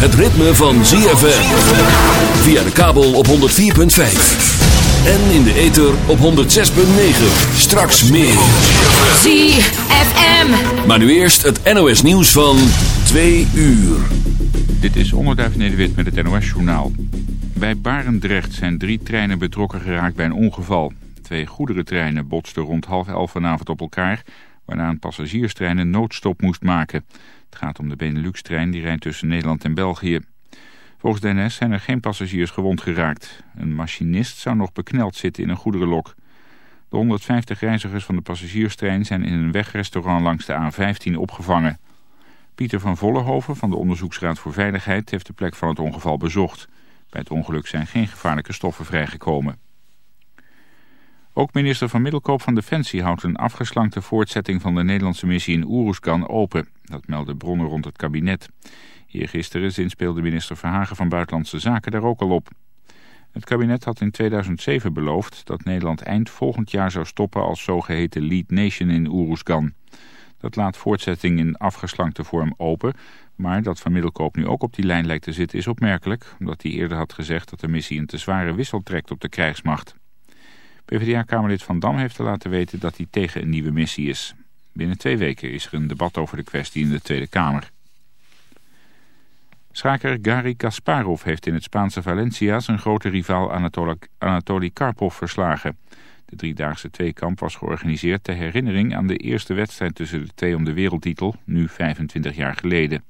van ZFM. Via de kabel op 104.5. En in de ether op 106.9. Straks meer. ZFM. Maar nu eerst het NOS nieuws van 2 uur. Dit is Onderduif Nederwit met het NOS journaal. Bij Barendrecht zijn drie treinen betrokken geraakt bij een ongeval. Twee goederentreinen botsten rond half elf vanavond op elkaar... waarna een passagierstrein een noodstop moest maken... Het gaat om de Benelux-trein die rijdt tussen Nederland en België. Volgens de NS zijn er geen passagiers gewond geraakt. Een machinist zou nog bekneld zitten in een goederenlok. De 150 reizigers van de passagierstrein zijn in een wegrestaurant langs de A15 opgevangen. Pieter van Vollenhoven van de Onderzoeksraad voor Veiligheid heeft de plek van het ongeval bezocht. Bij het ongeluk zijn geen gevaarlijke stoffen vrijgekomen. Ook minister van Middelkoop van Defensie houdt een afgeslankte voortzetting van de Nederlandse missie in Oeroeskan open. Dat melden bronnen rond het kabinet. Eergisteren zinspeelde minister Verhagen van Buitenlandse Zaken daar ook al op. Het kabinet had in 2007 beloofd dat Nederland eind volgend jaar zou stoppen als zogeheten lead nation in Oeroesgan. Dat laat voortzetting in afgeslankte vorm open, maar dat Van Middelkoop nu ook op die lijn lijkt te zitten is opmerkelijk, omdat hij eerder had gezegd dat de missie een te zware wissel trekt op de krijgsmacht. PvdA-kamerlid Van Dam heeft te laten weten dat hij tegen een nieuwe missie is. Binnen twee weken is er een debat over de kwestie in de Tweede Kamer. Schaker Gary Kasparov heeft in het Spaanse Valencia zijn grote rivaal Anatoly Karpov verslagen. De driedaagse tweekamp was georganiseerd ter herinnering aan de eerste wedstrijd tussen de twee om de wereldtitel, nu 25 jaar geleden.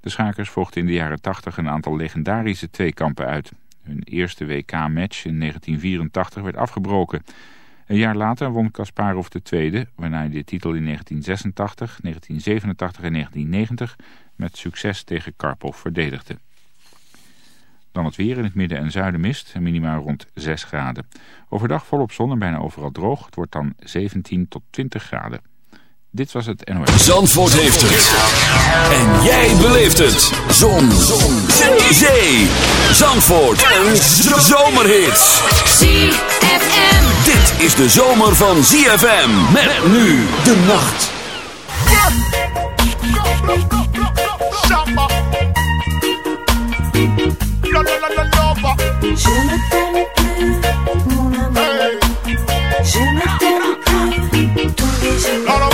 De schakers vochten in de jaren 80 een aantal legendarische tweekampen uit. Hun eerste WK-match in 1984 werd afgebroken. Een jaar later won Kasparov de tweede, waarna hij de titel in 1986, 1987 en 1990 met succes tegen Karpov verdedigde. Dan het weer in het midden en zuiden mist, minimaal rond 6 graden. Overdag volop zon en bijna overal droog. Het wordt dan 17 tot 20 graden. Dit was het NOS. Zandvoort heeft het. En jij beleeft het. Zon. zon. Zee. Zandvoort. Een zomerhit. ZFM. Dit is de zomer van ZFM. Met nu de nacht. Samba. La la la la lava. Je ne t'aime plus, mon amour. Hey, Je ne t'aime plus tous les jours.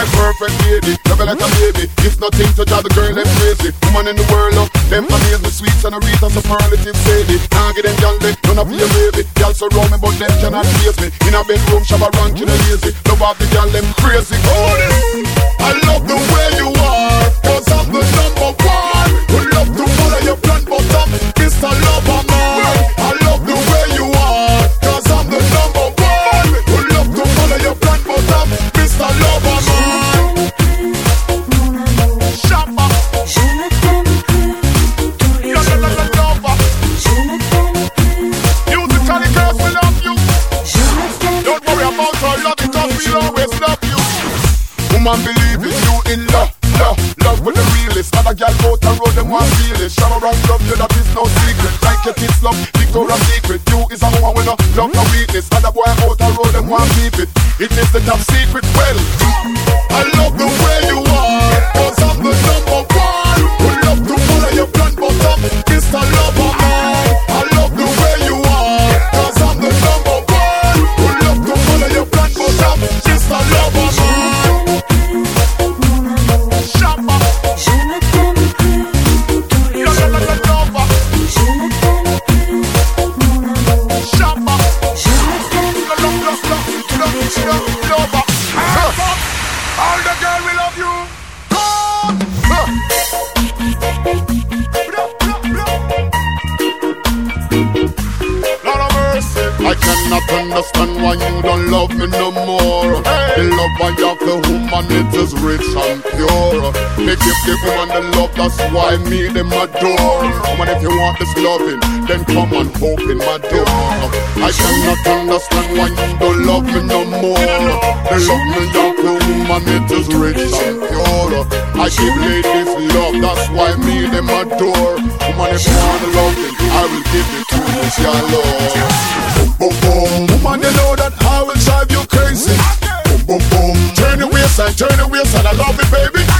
my perfect lady, love like a baby. It's nothing to drive the girl them crazy. Woman in the world, up, them amaze me sweet and a Rita superlative sadie. Can't get them gal none of your baby. Gal surround me, but them cannot face me. In a bedroom, shabba ranking and lazy. Love off the gal them crazy. Oh, I love the way you are, cause I'm the number one. Who love to follow your plan, but uh, I'm Mr. Lover Woman, believe it, you in love, love, love with the realest. Other gal out the road, them want feel it. Shower and love you, that is no secret. Like your kids love, Victoria's Secret. You is a woman with no love, no weakness. Other boy out the road, them want keep it. It is the top secret. Well, why me them adore. Woman, if you want this loving, then come and open my door. I cannot understand why you don't love me no more. The love me have the woman, it is rich and pure. I give ladies love, that's why me them adore. Woman, if you want the loving, I will give it to you, your love. Boom, boom, boom. Woman, you know that I will drive you crazy. Boom, boom, boom. Turn the waistline, turn the waistline. I love it, baby.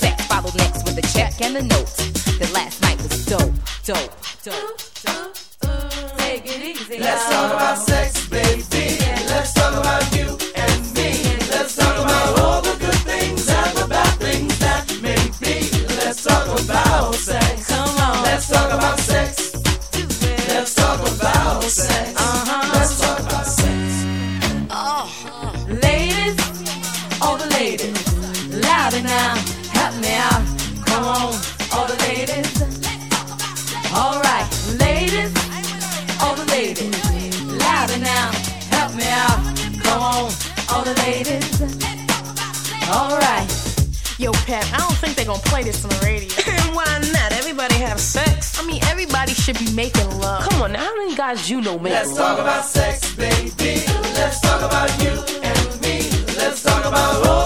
and a note. That last night was dope, dope, dope. Making love. Come on, how many guys you know make Let's talk about sex, baby. Let's talk about you and me. Let's talk about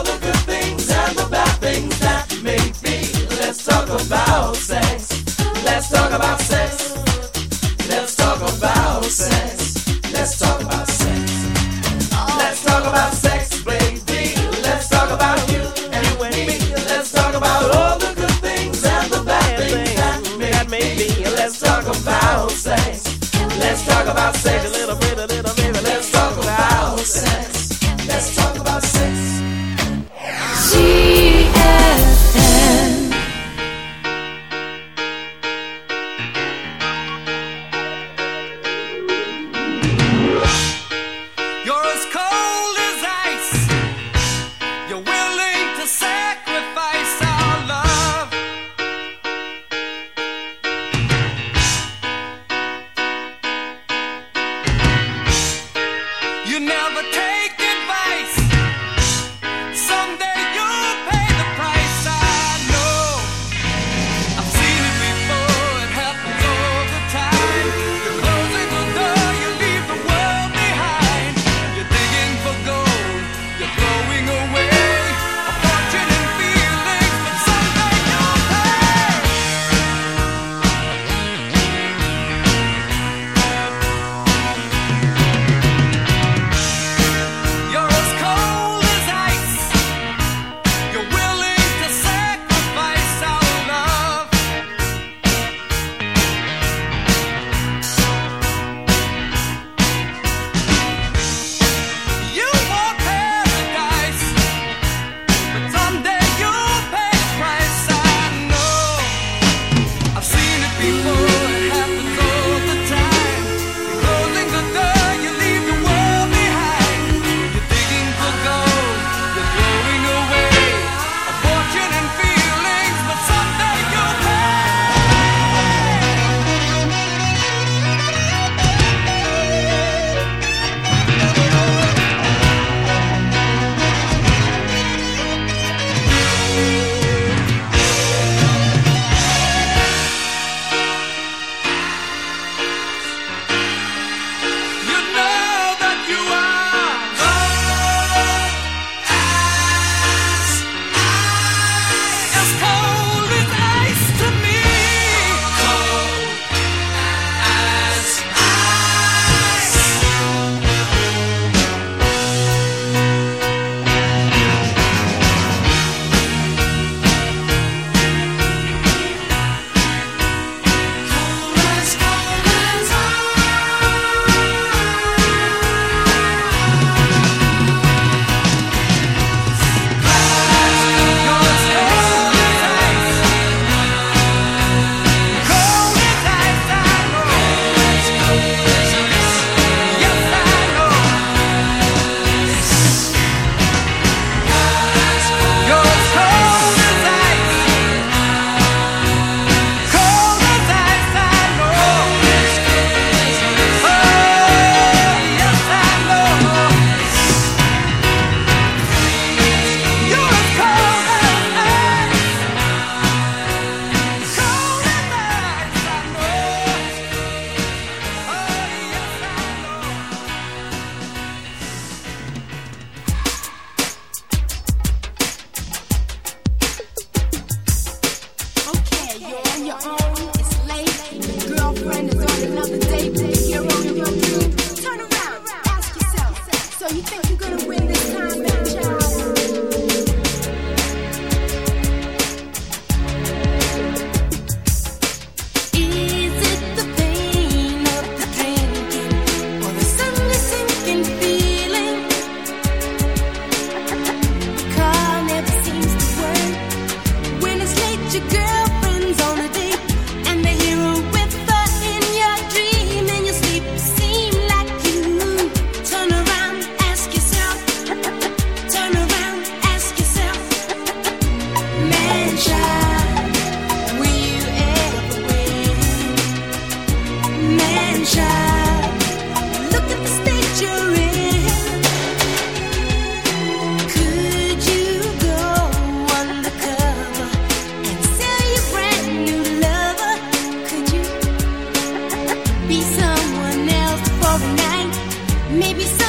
maybe. Some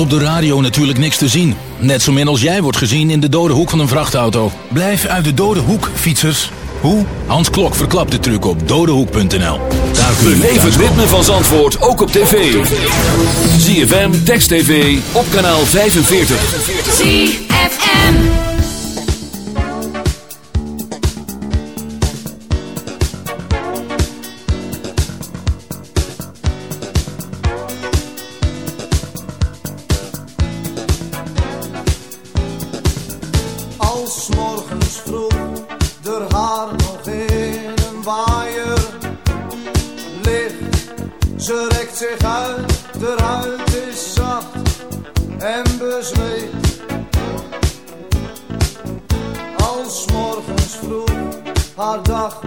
op de radio natuurlijk niks te zien. Net zo min als jij wordt gezien in de dode hoek van een vrachtauto. Blijf uit de dode hoek, fietsers. Hoe? Hans Klok verklapt de truc op dodehoek.nl. Daar Beleef het ritme van Zandvoort ook op tv. ZFM, Text TV, op kanaal 45. waaier ligt. Ze rekt zich uit, de huid is zacht en bezweet. Als morgens vroeg haar dag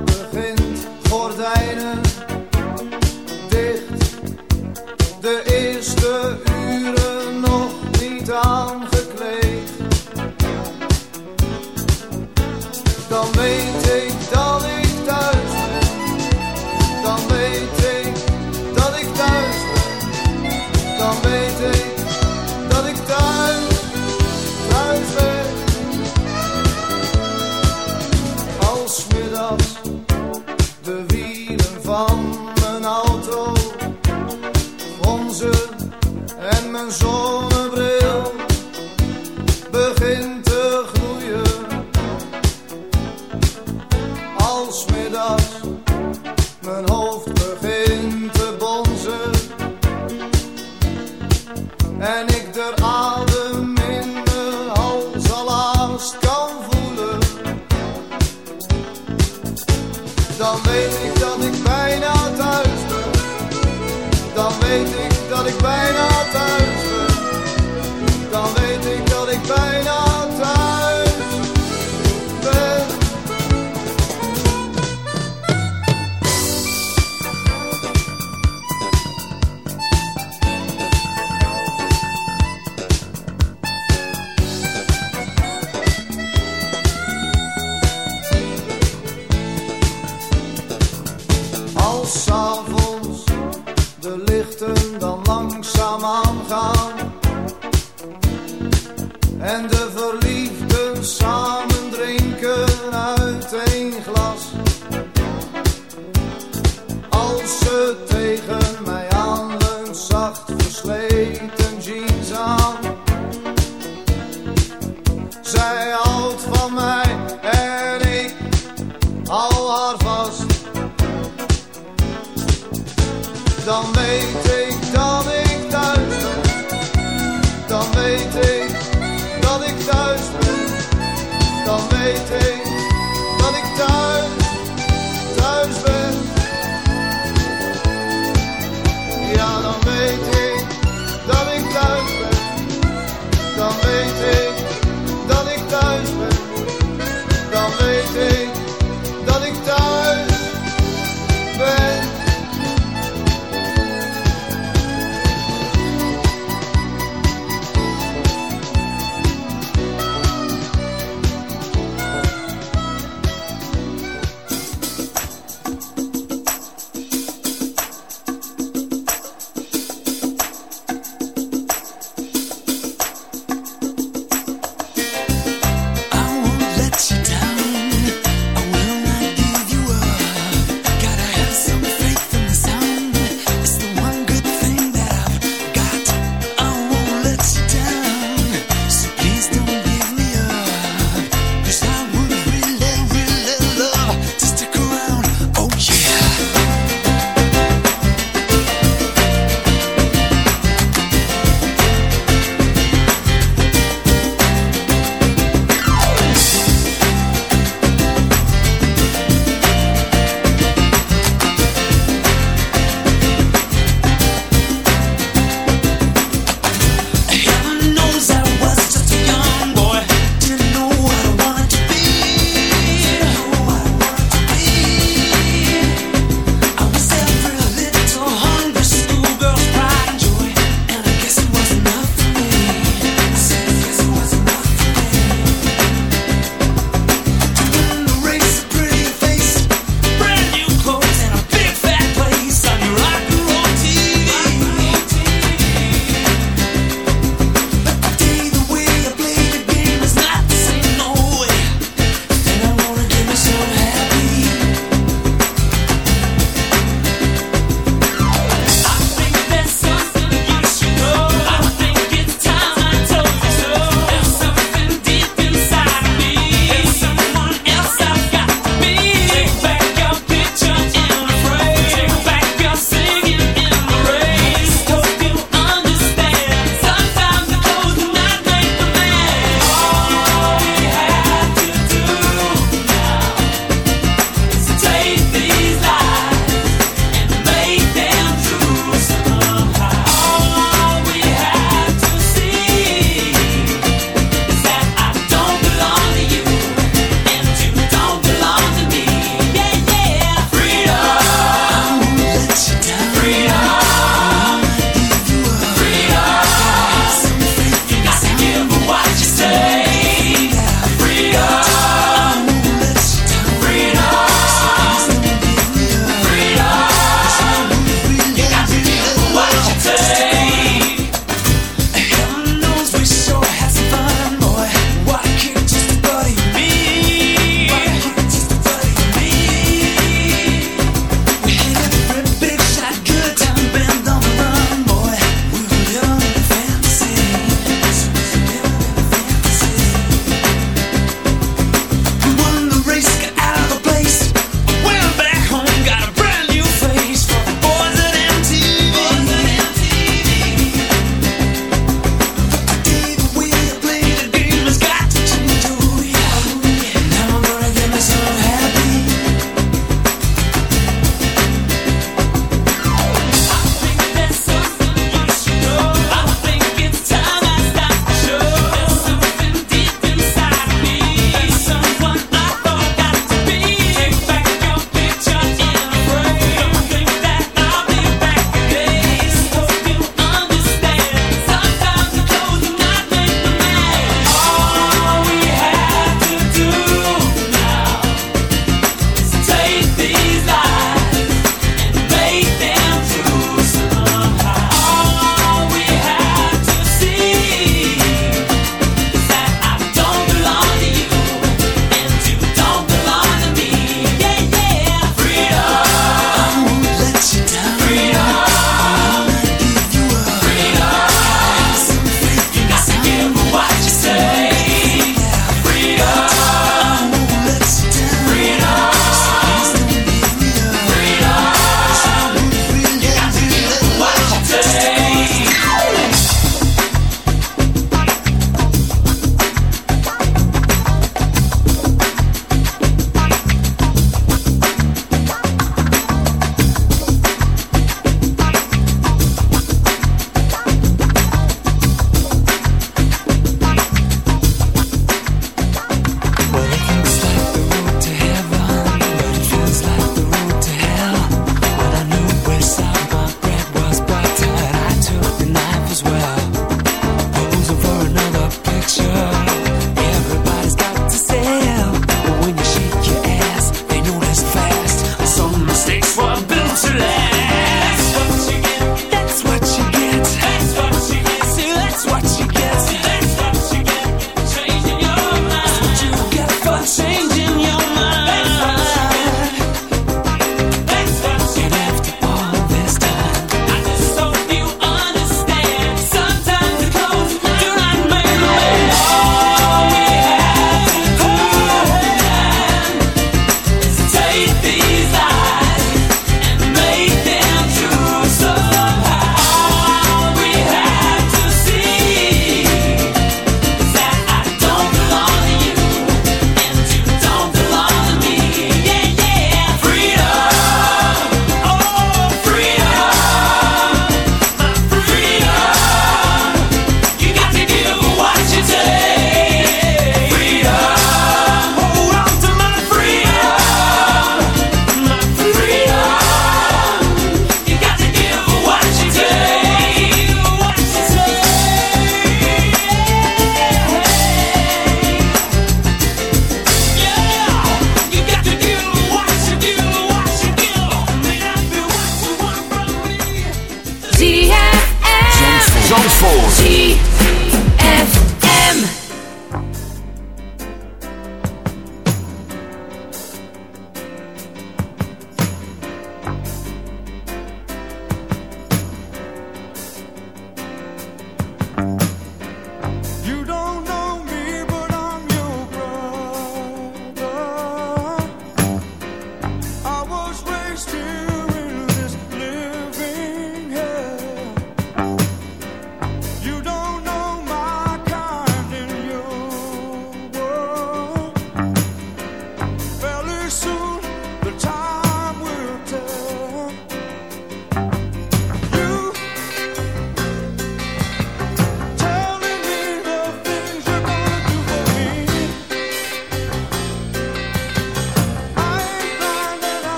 end of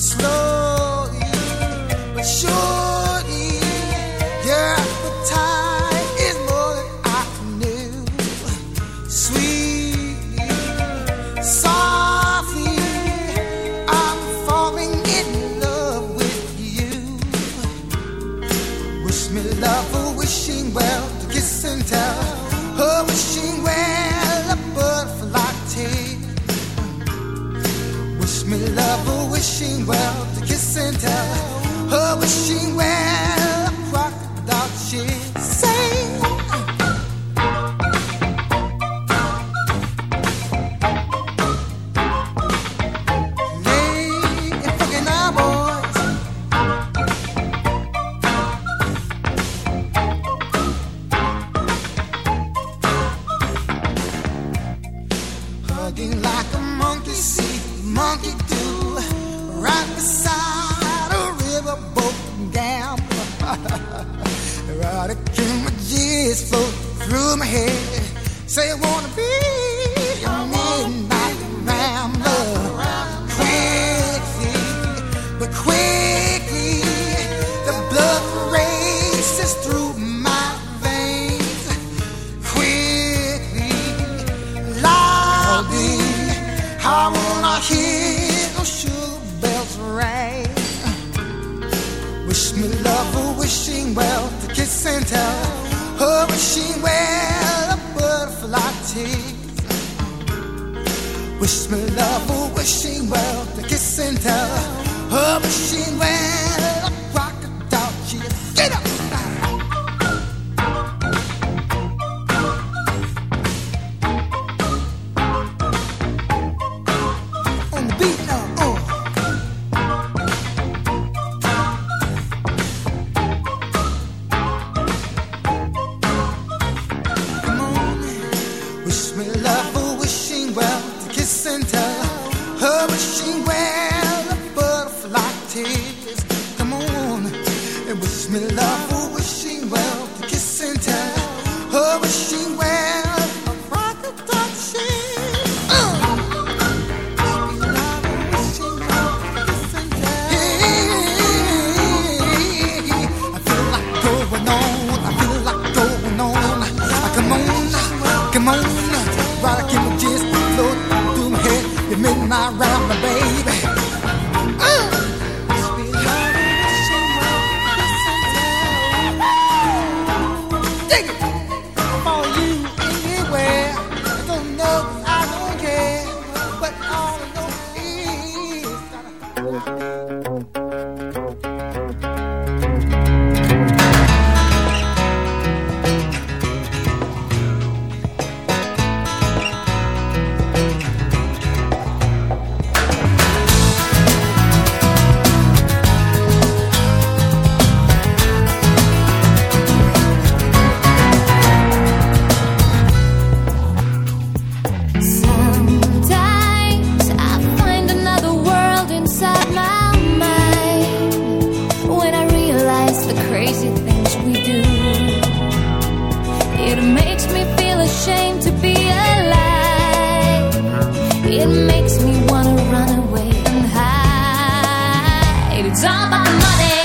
Slowly, but surely. winter. Oh, but she went. It's all about the money.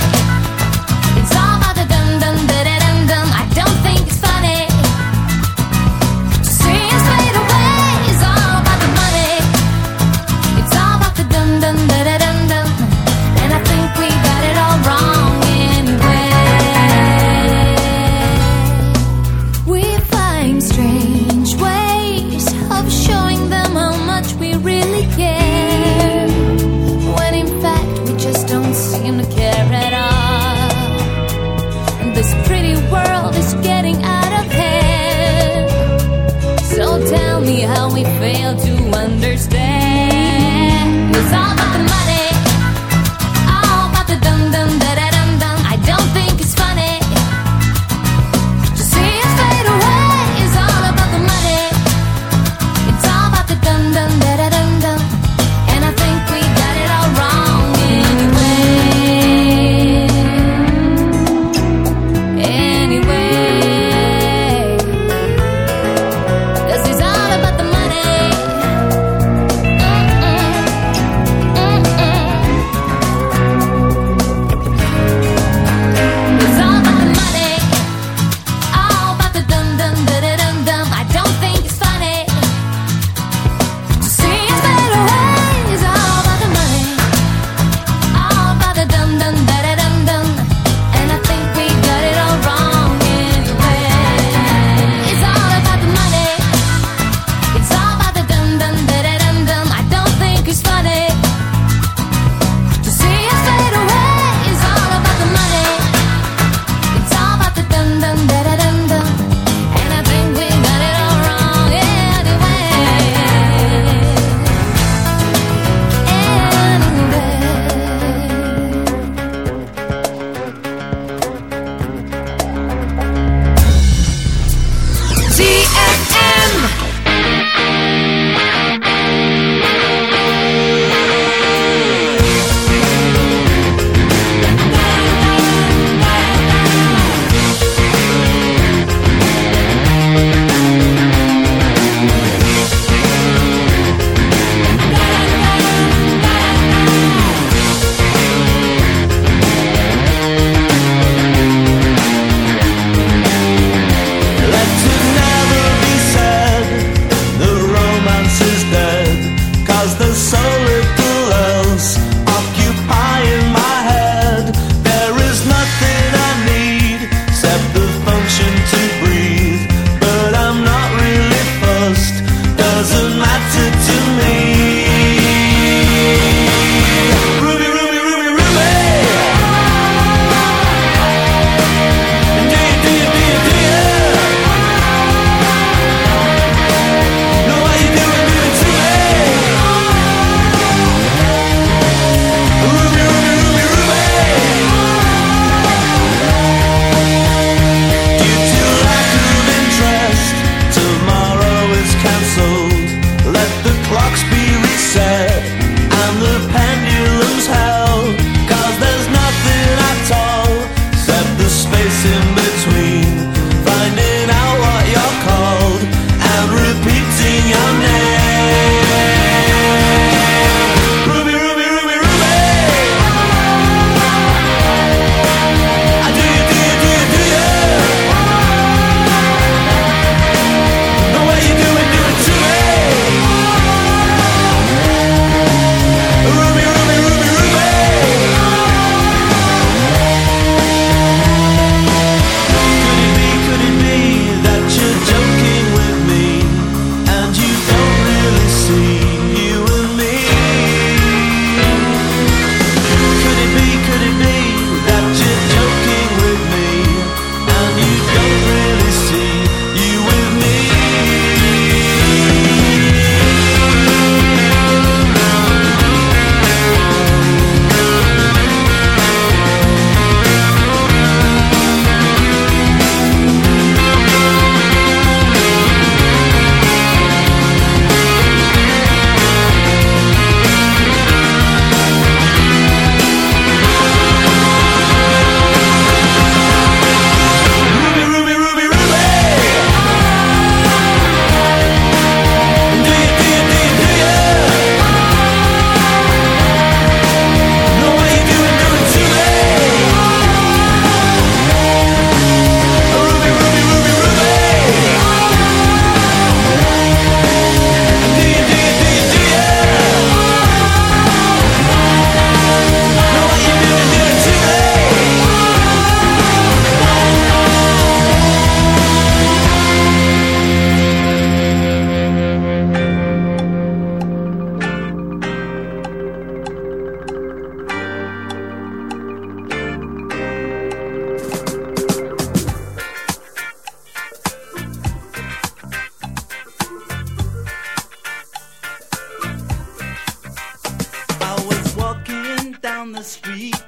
street,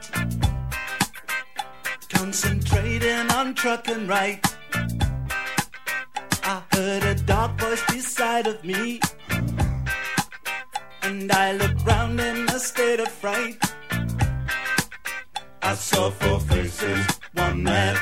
concentrating on trucking right. I heard a dark voice beside of me, and I looked round in a state of fright. I saw four faces, one man.